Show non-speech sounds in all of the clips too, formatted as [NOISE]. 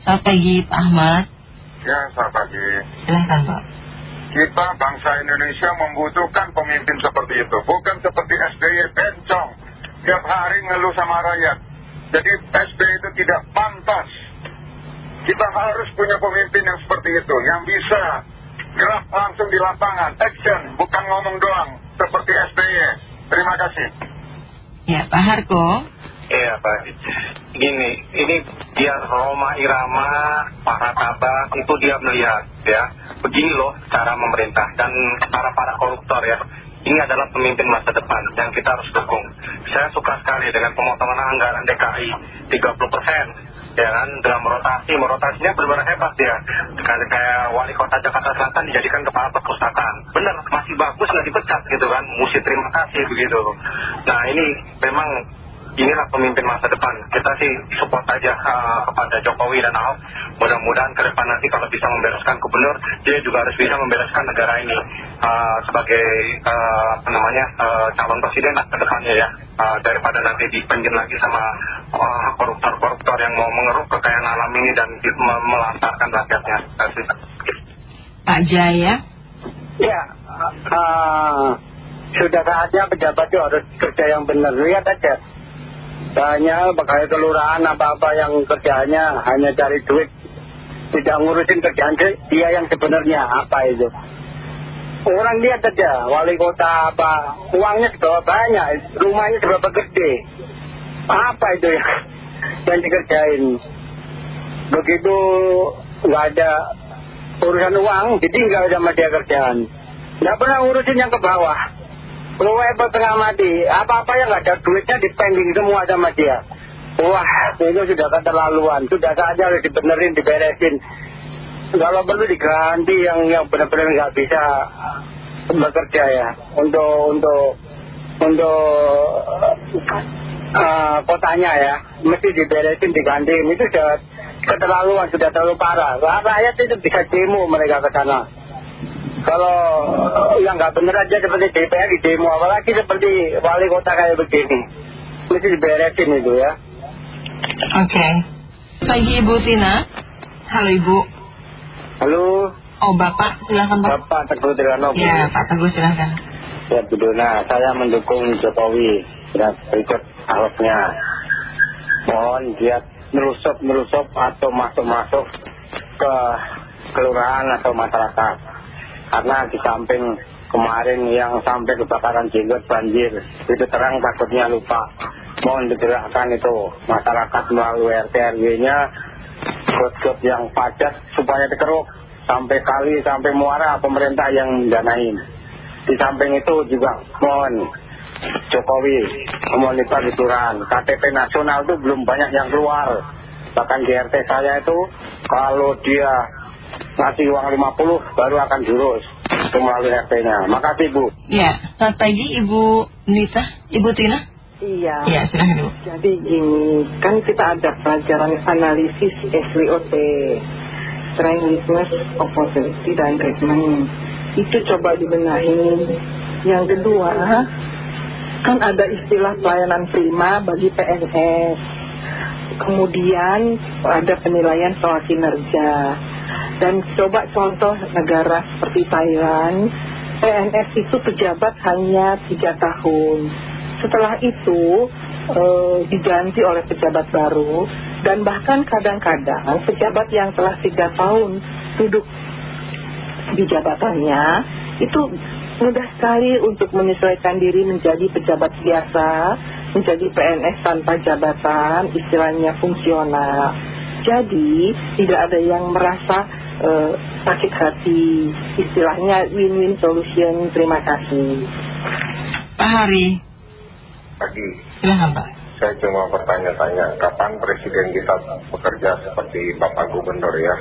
Selamat pagi Pak Ahmad. Ya, selamat pagi. Silahkan Pak. Kita bangsa Indonesia membutuhkan pemimpin seperti itu. Bukan seperti SBY bencong. Tiap hari ngeluh sama rakyat. Jadi SBY itu tidak pantas. Kita harus punya pemimpin yang seperti itu. Yang bisa gerak langsung di lapangan. Action, bukan ngomong doang. Seperti SBY. Terima kasih. Ya, Pak Harko. Iya Pak, gini, ini dia Roma Irama, para tabak, itu dia melihat ya, begini loh cara memerintah dan para para koruptor ya, ini adalah pemimpin masa depan yang kita harus dukung. Saya suka sekali dengan pemotongan anggaran DKI 30%, ya kan, dalam rotasi, merotasinya benar-benar hebat ya, kayak, kayak wali kota Jakarta Selatan dijadikan kepala perpustakaan, benar masih bagus nggak dipecat gitu kan, mesti terima kasih begitu. Nah ini memang inilah pemimpin masa depan. Kita sih support aja uh, kepada Jokowi dan Ahok. Mudah-mudahan ke depan nanti kalau bisa membereskan gubernur, dia juga harus bisa membereskan negara ini uh, sebagai uh, apa namanya uh, calon presiden lah ke depannya ya. Uh, daripada nanti dipenjin lagi sama koruptor-koruptor yang mau mengeruk kekayaan alam ini dan melantarkan rakyatnya. Pak Jaya. Ya, uh, sudah saatnya pejabat itu harus kerja yang benar. Lihat aja banyak bakal kelurahan apa-apa yang kerjanya hanya cari duit. Tidak ngurusin kerjaan dia yang sebenarnya apa itu? Orang lihat aja wali kota apa uangnya seberapa banyak rumahnya seberapa gede. Apa itu ya yang dikerjain? Begitu nggak ada urusan uang jadi nggak sama dia kerjaan. Nggak pernah ngurusin yang ke bawah Luwe tengah mati, apa-apa yang nggak ada duitnya dipending semua sama dia. Wah, ini sudah keterlaluan, sudah saja harus dibenerin, diberesin. Kalau perlu diganti yang yang benar-benar nggak bisa bekerja ya, untuk untuk untuk uh, kotanya ya, mesti diberesin, diganti. Itu sudah keterlaluan, sudah terlalu parah. Rakyat itu bisa demo mereka ke sana kalau yang nggak bener aja seperti DPR di demo apalagi seperti wali kota kayak begini. Mesti diberesin itu ya. Oke. Pagi Ibu Tina. Halo Ibu. Halo. Oh Bapak silahkan Pak. Bapak Teguh Triyono ya Pak Teguh silahkan ya Bu Dona saya mendukung Jokowi. Dan berikut ahoknya mohon dia merusup merusup atau masuk-masuk ke kelurahan atau masyarakat karena di samping kemarin yang sampai kebakaran jenggot banjir itu terang takutnya lupa. Mohon digerakkan itu masyarakat melalui RT RW nya got yang padat supaya dikeruk sampai kali sampai muara pemerintah yang mendanain di samping itu juga mohon Jokowi memonitor Turan KTP nasional itu belum banyak yang keluar. Bahkan di RT saya itu kalau dia ngasih uang 50 baru akan jurus itu melalui RT-nya. Makasih Bu. Iya, selamat pagi Ibu Nita, Ibu Tina. Iya. Iya, silahkan Bu. Jadi gini, kan kita ada pelajaran analisis SWOT, Strength, Weakness, Opportunity, dan Treatment. Itu coba dibenahi. Yang kedua, kan ada istilah pelayanan prima bagi PNS. Kemudian ada penilaian soal kinerja dan coba contoh negara seperti Thailand, PNS itu pejabat hanya tiga tahun. Setelah itu eh, diganti oleh pejabat baru dan bahkan kadang-kadang pejabat yang telah tiga tahun duduk di jabatannya itu mudah sekali untuk menyesuaikan diri menjadi pejabat biasa, menjadi PNS tanpa jabatan, istilahnya fungsional. Jadi tidak ada yang merasa uh, sakit hati istilahnya win-win solution. Terima kasih. Pak Hari. Pagi. Silahkan Pak. Saya cuma bertanya-tanya kapan presiden kita bekerja seperti Bapak Gubernur ya?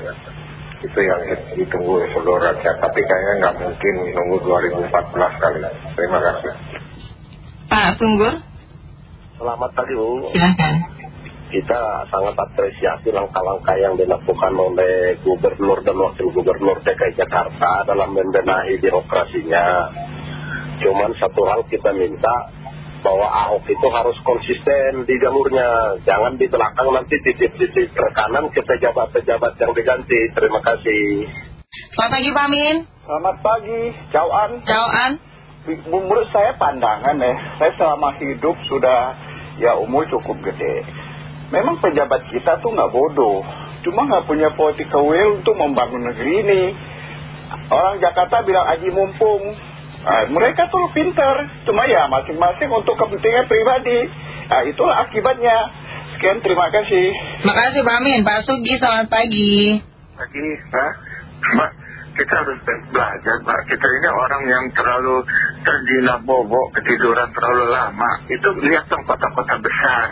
Itu yang ditunggu seluruh rakyat. Tapi kayaknya nggak mungkin nunggu 2014 kali. Terima kasih. Pak Tunggur. Selamat pagi Bu. Silahkan kita sangat apresiasi langkah-langkah yang dilakukan oleh gubernur dan wakil gubernur DKI Jakarta dalam membenahi birokrasinya. Cuman satu hal kita minta bahwa Ahok itu harus konsisten di jalurnya. Jangan di belakang nanti titip-titip rekanan ke pejabat-pejabat yang diganti. Terima kasih. Selamat pagi Pak Amin. Selamat pagi, Cauan. Cauan. Menurut saya pandangan ya, saya selama hidup sudah ya umur cukup gede. Memang pejabat kita tuh nggak bodoh, cuma nggak punya political will untuk membangun negeri ini. Orang Jakarta bilang aji mumpung, nah, mereka tuh pinter, cuma ya masing-masing untuk kepentingan pribadi. Nah itulah akibatnya. Sekian, terima kasih. Terima kasih Pak Amin. Pak Sugi, selamat pagi. Pagi, Pak. Mbak, kita harus belajar, Mbak. Kita ini orang yang terlalu tergila bobo, ketiduran terlalu lama. Itu lihat dong kota-kota besar.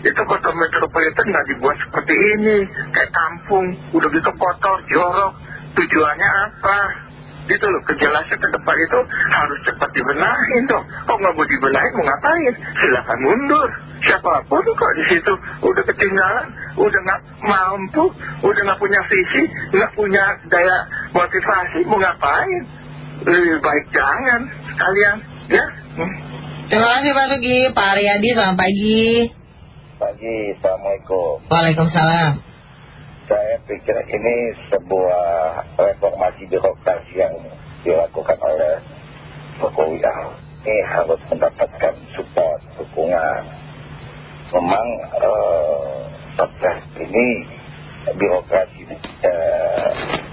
Itu kota metropolitan nggak dibuat seperti ini. Kayak kampung, udah gitu kotor, jorok. Tujuannya apa? Gitu loh, kejelasan ke depan itu harus cepat dibenahin dong. Kok nggak mau dibenahin, mau ngapain? Silakan mundur. Siapa pun kok di situ udah ketinggalan, udah nggak mampu, udah nggak punya visi, nggak punya daya motivasi, mau ngapain? Lebih baik jangan sekalian, ya. Terima kasih Pak Sugi. Pak Aryadi, selamat pagi. Pagi, Assalamualaikum. Waalaikumsalam. Saya pikir ini sebuah reformasi birokrasi yang dilakukan oleh Jokowi Ahok. Ini harus mendapatkan support, dukungan. Memang eh, ini birokrasi, eh,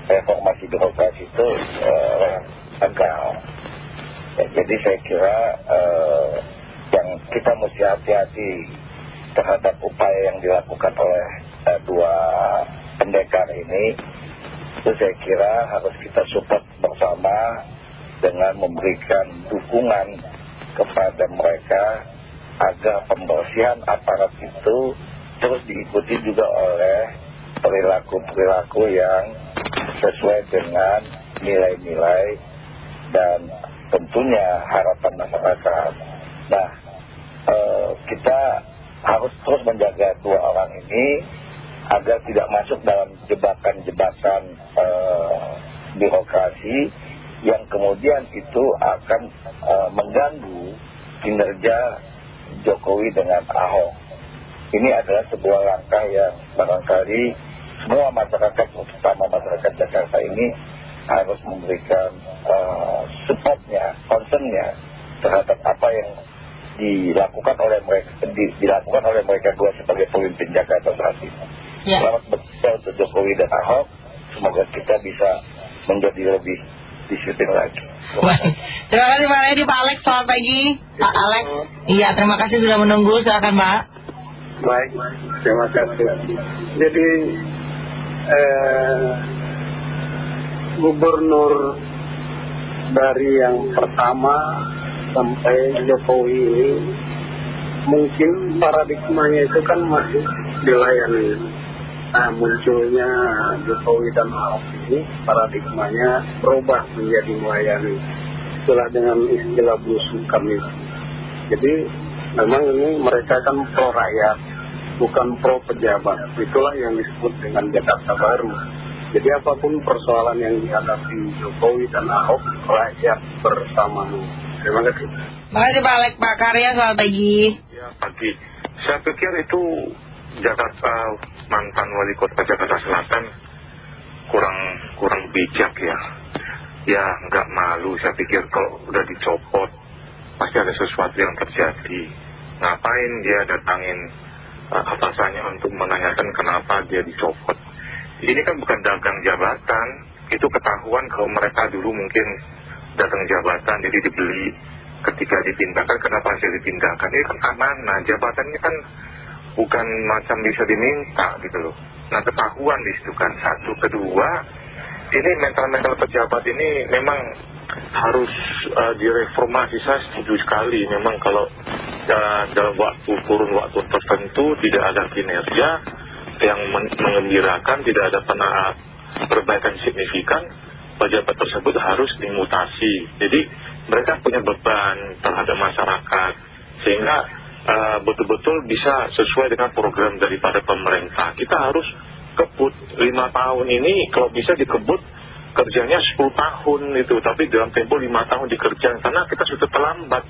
reformasi birokrasi itu eh, gagal. Ya, jadi saya kira eh, yang kita mesti hati-hati terhadap upaya yang dilakukan oleh eh, dua pendekar ini itu saya kira harus kita support bersama dengan memberikan dukungan kepada mereka agar pembersihan aparat itu terus diikuti juga oleh perilaku-perilaku yang sesuai dengan nilai-nilai dan tentunya harapan masyarakat. Nah, eh, kita harus terus menjaga dua orang ini agar tidak masuk dalam jebakan-jebakan eh, birokrasi yang kemudian itu akan eh, mengganggu kinerja Jokowi dengan Ahok. Ini adalah sebuah langkah yang barangkali semua masyarakat, terutama masyarakat Jakarta ini harus memberikan uh, supportnya, concernnya terhadap apa yang dilakukan oleh mereka dilakukan oleh mereka dua sebagai pemimpin Jakarta saat ini. Ya. Selamat bekerja untuk Jokowi dan Ahok. Semoga kita bisa menjadi lebih disiplin lagi. Baik. Terima kasih Pak Aryadi. Pak Alex, selamat pagi. Pak Alex. Iya, terima kasih sudah menunggu. Silakan Pak. Baik, terima kasih. Jadi eh, gubernur dari yang pertama sampai Jokowi ini mungkin paradigmanya itu kan masih dilayani. Nah munculnya Jokowi dan Ahok ini paradigmanya berubah menjadi melayani. Itulah dengan istilah belusukan itu. Jadi memang ini mereka kan pro rakyat, bukan pro pejabat. Itulah yang disebut dengan Jakarta Baru. Jadi apa pun persoalan yang dihadapi Jokowi dan Ahok, rakyat bersama. Terima kasih. Terima kasih Pak Alex. Pak Karya, selamat pagi. Ya, pagi. Saya pikir itu Jakarta, mantan wali kota Jakarta Selatan kurang kurang bijak ya. Ya, nggak malu. Saya pikir kalau udah dicopot, pasti ada sesuatu yang terjadi. Ngapain dia datangin uh, atasannya untuk menanyakan kenapa dia dicopot. Ini kan bukan dagang jabatan. Itu ketahuan kalau mereka dulu mungkin datang jabatan jadi dibeli ketika dipindahkan. Kenapa saya dipindahkan? Ini kan amanah jabatannya kan bukan macam bisa diminta gitu loh. Nah ketahuan di situ kan. Satu. Kedua ini mental-mental pejabat ini memang harus uh, direformasi. Saya setuju sekali. Memang kalau uh, dalam waktu kurun waktu tertentu tidak ada kinerja yang mengembirakan tidak ada pernah perbaikan signifikan pejabat tersebut harus dimutasi. Jadi mereka punya beban terhadap masyarakat sehingga betul-betul bisa sesuai dengan program daripada pemerintah. Kita harus kebut lima tahun ini kalau bisa dikebut kerjanya 10 tahun itu tapi dalam tempo lima tahun dikerjakan karena kita sudah terlambat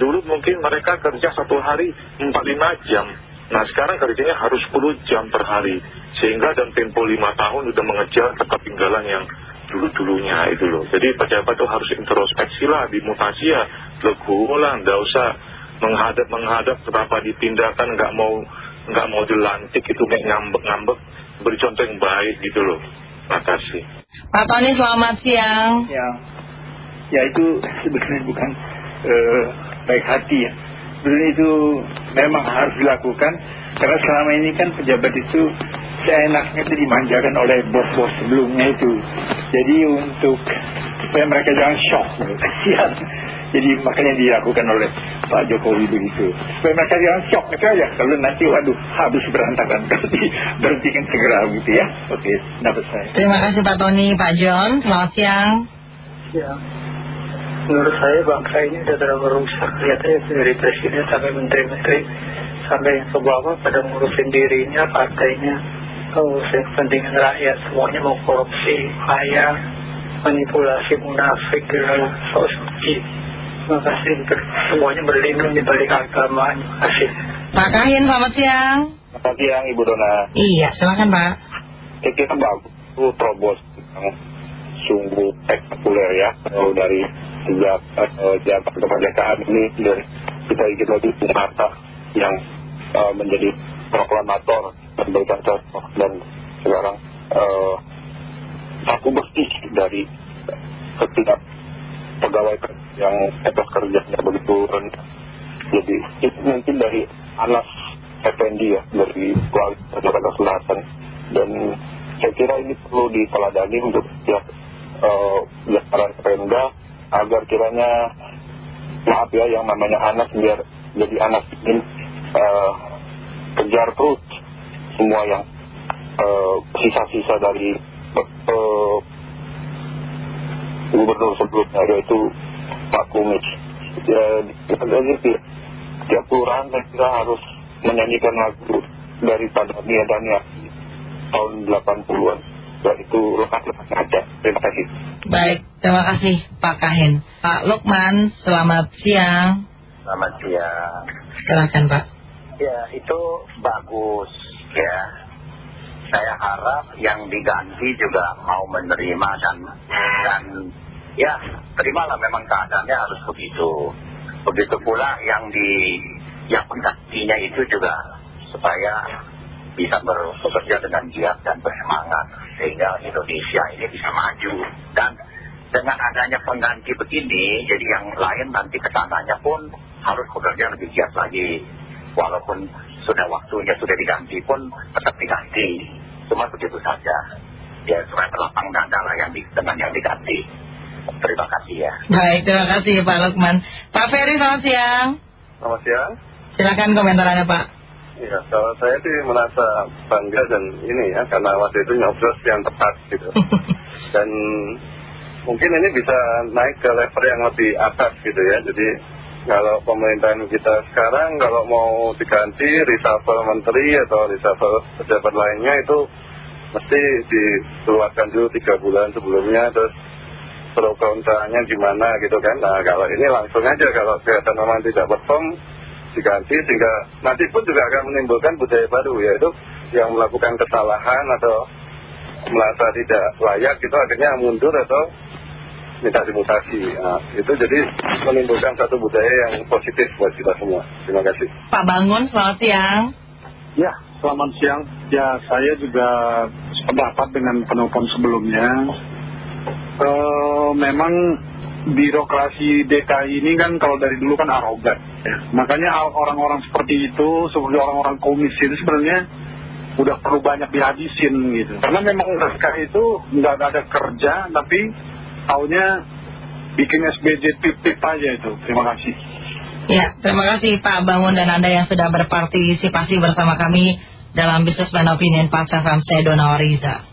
dulu mungkin mereka kerja satu hari 4-5 jam. Nah sekarang kerjanya harus 10 jam per hari. Sehingga dalam tempo 5 tahun sudah mengejar ketertinggalan yang dulu-dulunya itu loh. Jadi pejabat itu harus introspeksi lah, dimutasi ya, legowo lah, nggak usah menghadap-menghadap kenapa dipindahkan, nggak mau nggak mau dilantik itu kayak ngambek-ngambek, beri contoh yang baik gitu loh. Makasih. Pak Tony selamat siang. Ya, ya itu sebenarnya bukan eh, baik hati ya. Sebenarnya itu memang harus dilakukan karena selama ini kan pejabat itu seenaknya itu dimanjakan oleh bos-bos sebelumnya itu. Jadi untuk supaya mereka jangan shock, kasihan. Jadi makanya dilakukan oleh Pak Jokowi begitu. Supaya mereka jangan shock itu aja. Kalau nanti waduh habis berantakan berarti berhentikan segera gitu ya. Oke, dapat saya. Terima kasih Pak Tony, Pak John, selamat siang. Ya, menurut saya bangsa ini sudah terlalu rusak. Lihat aja dari presiden sampai menteri-menteri sampai yang ke bawah pada ngurusin dirinya, partainya, ngurusin kepentingan rakyat, semuanya mau korupsi, kaya, manipulasi, munafik, sok suci. Terima kasih semuanya berlindung di balik agama. Terima kasih. Pak Kahin, selamat siang. Selamat siang Ibu Dona. Iya, silakan Pak. Kira bagus terobos sungguh spektakuler ya kalau dari sejak uh, jabat kemerdekaan ini dan kita ingin lebih Bung yang uh, menjadi proklamator memberikan contoh dan sekarang uh, aku bersih dari setiap pegawai yang etos kerjanya begitu rendah. Jadi itu mungkin dari Anas Effendi ya dari Kualitas Jakarta Selatan dan saya kira ini perlu diteladani untuk setiap jajaran Pemda agar kiranya maaf ya yang namanya Anas biar jadi Anas ini uh, kejar terus semua yang sisa-sisa dari uh, gubernur sebelumnya yaitu Pak Kumis. Ya jadi tiap kelurahan saya harus menyanyikan lagu daripada Nia Dania tahun 80-an yaitu lekat-lekat ada. Terima kasih. Baik, terima kasih Pak Kahin. Pak Lukman, selamat siang. Selamat siang. Silakan Pak. Ya itu bagus ya. Saya harap yang diganti juga mau menerima dan, dan ya terimalah memang keadaannya harus begitu. Begitu pula yang di yang penggantinya itu juga supaya bisa bekerja dengan giat dan bersemangat sehingga Indonesia ini bisa maju. Dan dengan adanya pengganti begini jadi yang lain nanti ke sananya pun harus bekerja lebih giat lagi. Walaupun sudah waktunya sudah diganti pun tetap diganti. Cuma begitu saja. Ya supaya berlapang dada lah yang di, dengan yang diganti. Terima kasih ya. Baik, terima kasih Pak Lukman. Pak Ferry, selamat siang. Selamat siang. Silakan komentar Anda Pak Ya, kalau saya sih merasa bangga dan ini ya, karena waktu itu nyoblos yang tepat gitu. [LAUGHS] dan mungkin ini bisa naik ke level yang lebih atas gitu ya. Jadi kalau pemerintahan kita sekarang kalau mau diganti reshuffle menteri atau reshuffle pejabat lainnya itu mesti dikeluarkan dulu tiga bulan sebelumnya terus pro kontranya gimana gitu kan. Nah kalau ini langsung aja kalau kelihatan memang tidak perform diganti sehingga nanti pun juga akan menimbulkan budaya baru yaitu yang melakukan kesalahan atau merasa tidak layak itu akhirnya mundur atau minta dimutasi nah, itu jadi menimbulkan satu budaya yang positif buat kita semua terima kasih Pak Bangun, selamat siang Ya, selamat siang. Ya, saya juga sependapat dengan penelpon sebelumnya. Eh, memang birokrasi DKI ini kan kalau dari dulu kan arogan. Ya. Makanya orang-orang seperti itu, seperti orang-orang komis itu sebenarnya udah perlu banyak dihabisin gitu. Karena memang mereka itu nggak ada kerja, tapi taunya bikin SBJ tip-tip aja itu. Terima kasih. Ya, terima kasih Pak Bangun dan Anda yang sudah berpartisipasi bersama kami dalam Business Man Opinion Pas FM saya Dona Oriza.